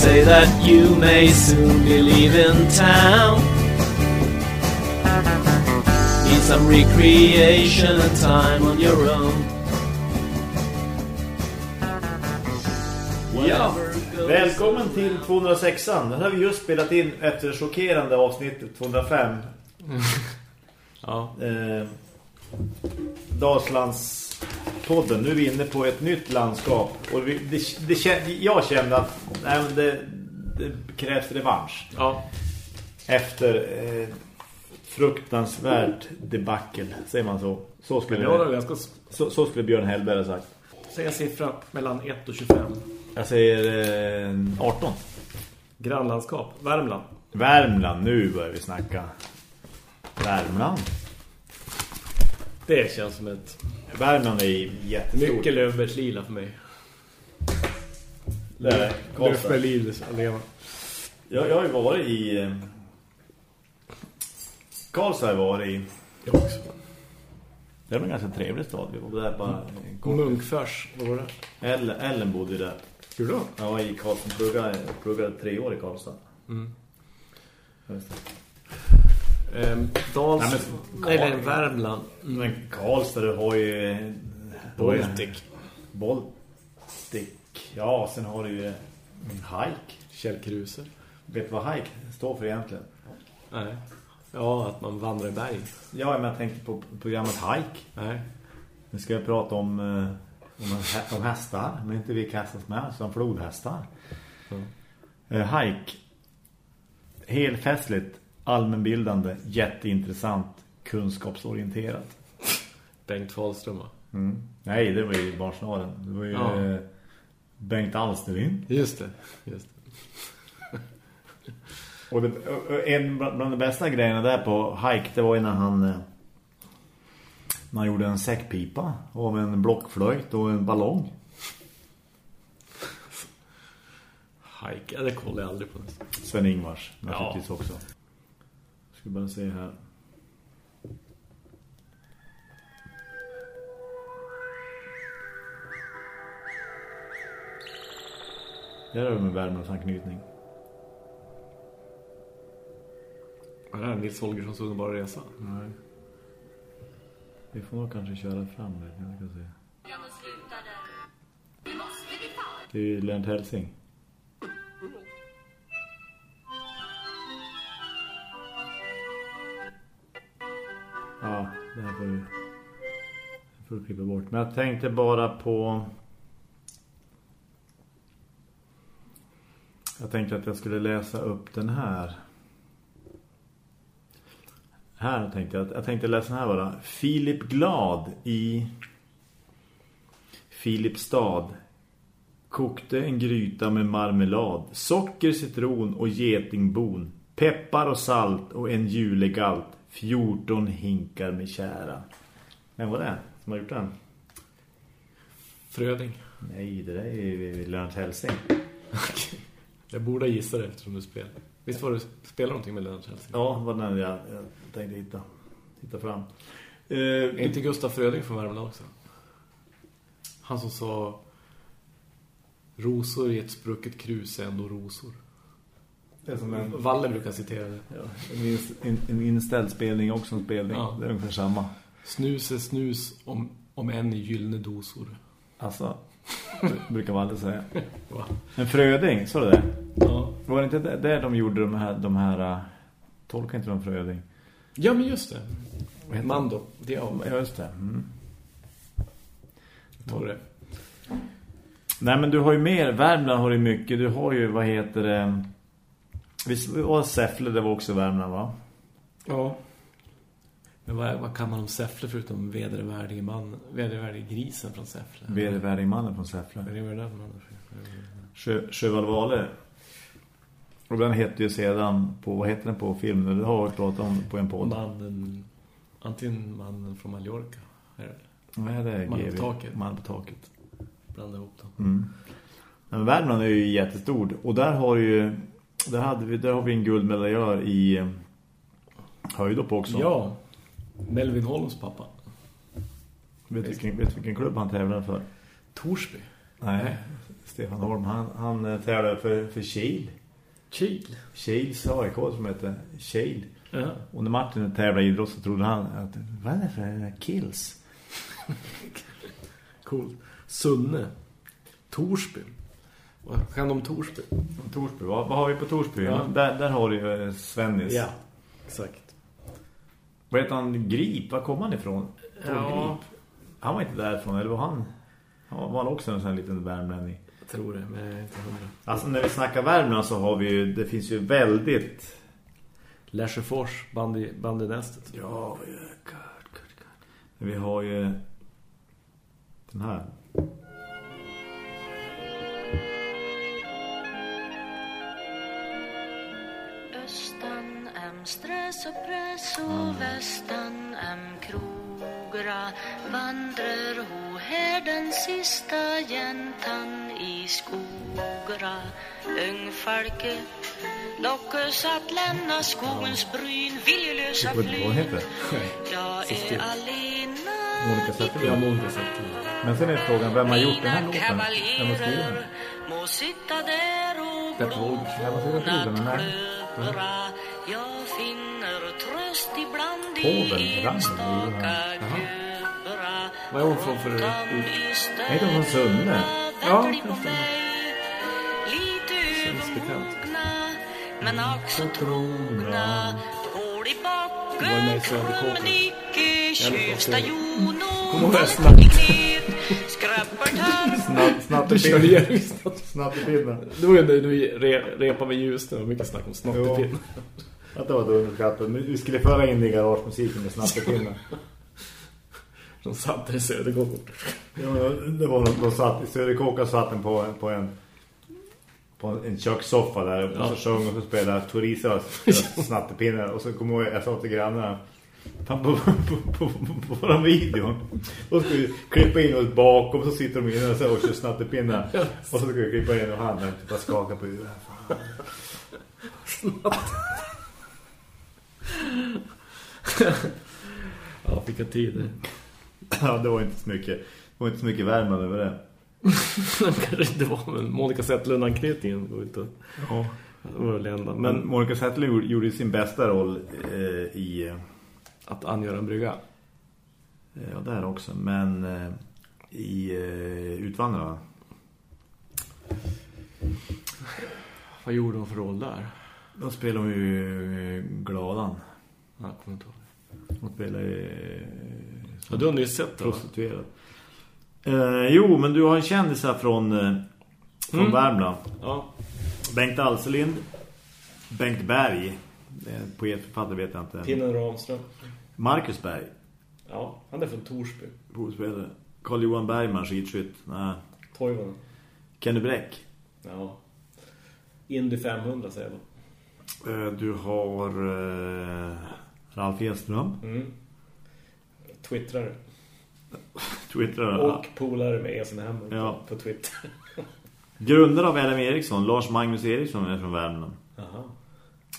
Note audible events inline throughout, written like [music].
say that you may soon be leaving town. Need some recreation and time on your own. Ja, välkommen till 206an. Den har vi just spelat in efter det chockerande avsnittet 205. [laughs] Ja. Eh, Dalslandspodden. Nu är vi inne på ett nytt landskap. Och vi, det, det, jag kände att nej, det, det krävs revansch. Ja. Efter eh, fruktansvärt debacle, säger man så. Så skulle, jag ganska... så, så skulle Björn Hellberg ha sagt. Säg en siffra mellan 1 och 25. Jag säger eh, 18. Grannlandskap. Värmland. Värmland, nu börjar vi snacka. Värmland. Det känns som ett... Värmland är jättestort. Mycket lövbärslila för mig. Lövbärlilis att leva. Jag, jag har ju varit i... Eh, Karlstad har jag varit i. Jag också. Det var en ganska trevlig stad. Vi var där bara kort... Munkfärs. Vad var det? Ellen, Ellen bodde ju där. Gjorde du? Jag var i Karlstad. Pluggade, pluggade tre år i Karlstad. Mm. Just det. Ehm, Dals... Nej, men- Eller Värmland. Men Karlstad, du har ju... Baltic. Baltic. Ja, sen har du ju hike. Källkruser. Vet du vad hike står för egentligen? Nej. Ja, att man vandrar i berg. Ja, men jag tänkte på programmet Hike. Nej. Nu ska jag prata om, eh, om, om hästar, men inte vilka hästar som är, som flodhästar. Mm. Eh, hike. Helfestligt, allmänbildande, jätteintressant, kunskapsorienterat. Bengt Fahlström va? Mm. Nej, det var ju barnsnaren. Det var ju Ja. eh, Bengt Alsterlind. Just det. Just det. [laughs] Och, det, och en bland de bästa grejerna där på hike, det var ju när han... eh, när han gjorde en säckpipa av en blockflöjt och en ballong. Hike. Ja, det kollar jag aldrig på nästan. Sven-Ingvars Ja. naturligtvis också. Ska bara se här. Där har vi med Värmlandsanknytning. Är det här Nils Holgerssons underbara resa? Nej. Vi får nog kanske köra fram det. Jag ska se. Det är ju Lennart Helsing. Ja, det här får du, får du klippa bort. Men jag tänkte bara på... Jag tänkte att jag skulle läsa upp den här. Här tänkte jag, jag tänkte läsa den här bara. Filip Glad i Filipstad kokte en gryta med marmelad, socker, citron och getingbon, peppar och salt och en julegalt, 14 hinkar med kära. Vem var det som har gjort den? Fröding. Nej, det där är Lennart Hellsing. [laughs] Jag borde gissa det eftersom du spelar. Visst var du spelar någonting med Lennart Hellsing? Ja, var den jag, jag tänkte hitta, hitta fram. Uh, Är inte Gustaf Fröding från Värmland också? Han som sa Rosor i ett sprucket krus är ändå rosor. Som en, Valle brukar citera det. ja, en, en, inställd spelning också en spelning. Ja. Det är ungefär samma. Snus är snus om, om en i gyllene dosor. Alltså, brukar Valle säga. [laughs] Va? En Fröding, så det? Ja. Var det inte där de gjorde de här, de här uh, tolkar inte de Fröding? ja, men just det. Mando. Det är av Ja, just det. Mm. Tror det. Nej, men du har ju mer. Värmland har ju mycket. Du har ju, vad heter det? Visst var Säffle, det var också Värmland, va? Ja. Men vad, vad kan man om Säffle förutom vedervärdige man, vedervärdige grisen från Säffle? Vedervärdigmannen från Säffle. Vad är det där man? Sjö, Sjövalvale. Och den heter ju sedan på, vad heter den på filmen? Det har vi pratat om på en podd. Mannen, antingen mannen från Mallorca. Är det? Nej, det är Mannen på taket. Mannen på taket. Blanda ihop dem. Mm. Men Värmland är ju jättestor. Och där har ju där, hade vi, där har vi en guldmedaljör i eh, höjdhopp också. Ja, Melvin Holms pappa. Vet du vilken, vet vilken klubb han tävlar för? Torsby. Nej, Stefan Holm. Han, han eh, tävlade för, för Kil. Kil? Kils AIK som heter Kil. Ja. Och när Martin tävlade i idrott så trodde han att vad är det för kills? [laughs] Cool. Sunne. Torsby. Kan de om Torsby? Torsby, vad, vad har vi på Torsby? Ja. Där, där har du ju eh, Svennis. exakt. Vad heter han? Grip? Var kom han ifrån? Tord Ja. Grip. Han var inte därifrån, eller var han? Han var, han också en sån här liten värmlänning? Jag tror det, men jag är inte hundra. Alltså när vi snackar Värmland så har vi ju, det finns ju väldigt... Lesjöfors, bandy, bandynästet. Ja, ja, god, god, god. Vi har ju den här. Stress och press och västan am krogra vandrar ho här den sista jäntan i skogra Ungfalke lockes att lämna skogens bryn viljelösa Vad, vad fly heter det? Jag är alena Monica i Zetterberg. Ja, Monica Zetterberg. Men sen är frågan, vem har gjort den här låten? Vem har skrivit den? Bert Wolf. Vem har skrivit den? Klöra Jag finner tröst ibland i enstaka köra Vad är hon från för inte hon från Sunne? Ja, just det. Känns bekant. Men också trogna Hål i Det var backen. Kom icke film. Jono ihåg [laughs] det. Det var ju när du re, repade med ljus. Det var mycket snack om snottepinn. [laughs] Att det var. Men Vi skulle föra in det i garagemusiken med pinnen. [laughs] De satt i Södergård. Ja, det var något, de satt i Söderkåka satt den på, på en på en kökssoffa där och Ja. så sjöng och så spelade Torisa snattepinnar och så kom jag, jag sa till grannarna Fan, på, på, på, på, våran video då ska vi klippa in oss bakom så sitter de inne och, så och kör snattepinnar och så ska vi klippa in och han typ bara skaka på huvudet [laughs] [laughs] Ja, vilka tider. ja det var inte så mycket det var inte så mycket Värmland över det [laughs] Kanske inte var, men Monica Zetterlund-anknytningen går inte. ja. Det var det enda. men Monica Zetterlund gjorde sin bästa roll eh, i eh, att angöra en brygga. Ja, där också. Men eh, i eh, Utvandrarna. Vad gjorde hon för roll där? Då spelar hon ju eh, Gladan. Ja, jag kommer inte ihåg. Spelar ju eh, Ja, du har nyss sett det, prostituerad. Eh, jo, men du har en kändisar från, eh, från Mm. Värmland. Ja. Bengt Alselind. Bengt Berg. Eh, Poetförfattare vet jag inte. Pinnen Ramström. Marcus Berg. Ja, han är från Torsby. Fotbollsspelare. Carl-Johan Bergman, skidskytt. Nej. Toivonen. Kenny Bräck. Ja. Indy 500 säger jag. Eh, du har eh, Ralf Edström. Mm. Twittrare. Twitter. Och polare med Esen Hemmer Ja. på Twitter. [laughs] Grundare av LM Eriksson, Lars Magnus Eriksson är från Värmland. Jaha.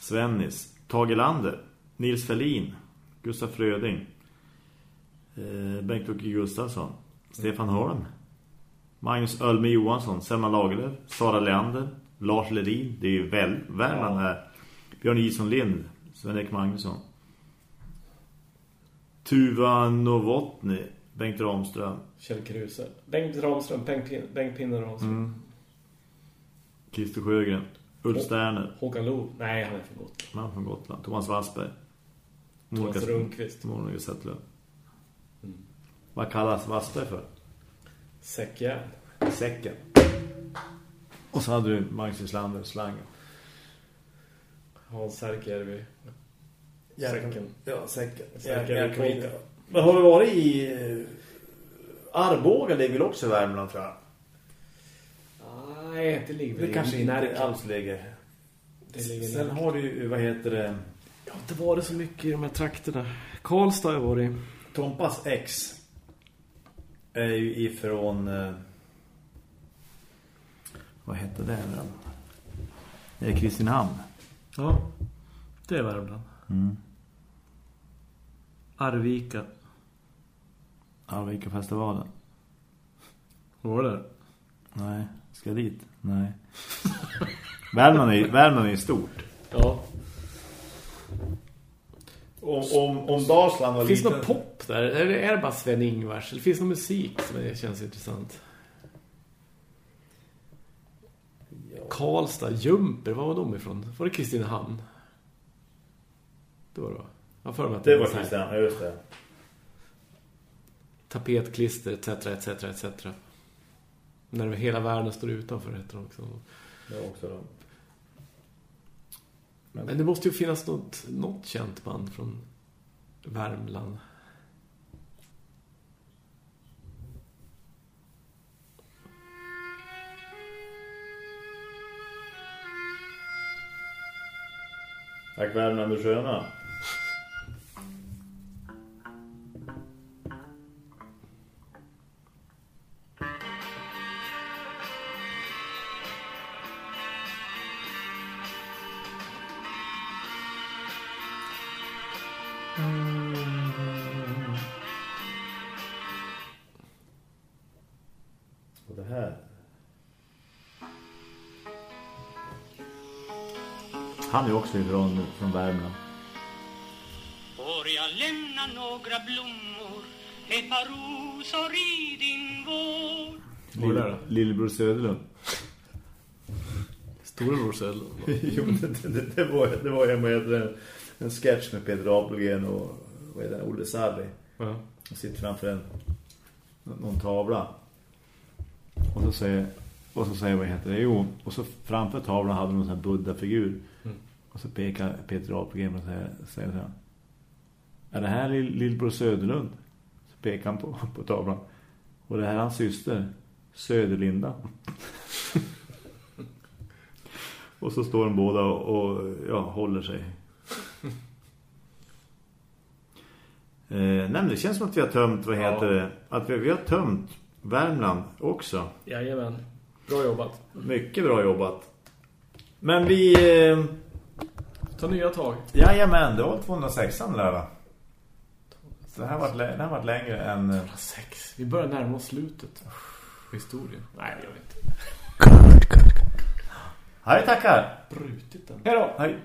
Svennis, Tage Lander, Nils Ferlin, Gustaf Fröding, eh, Bengt-Åke Gustafsson, Stefan Holm, Magnus Ölme Johansson, Selma Lagerlöf, Sara Leander, Lars Ledin, det är ju väl Värmland här. Björn Ison Lind, Sven-Erik Magnusson. Tuva Novotny, Bengt Ramström, Kjell Kruse. Bengt Ramström. Bengt, Pin Bengt Ramström. Mm. Christer Sjögren, Ulf Sterner, Håkan Loob. Nej, han är från Gotland. man från Gotland, Thomas Wassberg. Thomas Monica- Rundqvist. Monica Zetterlund. Mm. Vad kallas Wassberg för? Säckjärn. Säcken. Och så hade du Magnus Islander, slangen. Hans Särkjärvi. Säcken. Ja, säcken. Säcken. Men har du varit i eh, Arboga? Det är väl också i Värmland, tror jag. Nej, det ligger väl Det kanske inte Närke. alls ligger. Det ligger Sen har du ju, vad heter det? Jag har inte varit så mycket i de här trakterna. Karlstad har jag varit i. Tompas ex är ju ifrån eh, vad heter det? Det är Kristinehamn. Ja, det är Värmland. Mm. Arvika. Arvika festivalen. Vad var det? Nej, ska dit? Nej. [laughs] Värmland är, Värmland är stort. Ja. Om, om, om Dalsland var Finns det någon pop där? Eller är det bara Sven Ingvars? Eller finns det någon musik som är, känns intressant? Karlstad, Jumper, var var de ifrån? Var det Kristinehamn? Det var det va? Jag för mig att Det var så här Christian, ja, just det. Tapetklister, etc, etc, etc. När hela världen står utanför heter det också. Det var också de. Men det måste ju finnas något, något känt band från Värmland. Tack Värmland och sköna. Och det här. Han är också ifrån från Värmland. Får jag lämna några blommor Ett par rosor i din vår då? Lillebror Söderlund. Storebror Södel. [laughs] jo, det, det, det var det var jag med en, en sketch med Peter Apelgren och vad är det, Olle Sarri. Ja. Jag sitter framför en någon tavla. Och så säger och så säger vad heter det? Jo, och så framför tavlan hade någon sån här Buddha-figur. Mm. Och så pekar Peter Apelgren och säger, säger så här. Är det här lill, Lillbror Söderlund? Så pekar han på, [laughs] på tavlan. Och det här är hans syster, Söderlinda. [laughs] och så står de båda och, och ja, håller sig. Eh, nej men det känns som att vi har tömt, vad Ja. heter det? Att vi, vi har tömt Värmland också. Jajamän. Bra jobbat. Mycket bra jobbat. Men vi... Eh, Ta nya tag. jajamän, det var 206 an där va? Så det här har varit, det varit längre än... eh, Sex. Vi börjar närma oss slutet på historien. Nej, det gör vi inte. Hej, tackar! Brutit den. Hej då! Hej!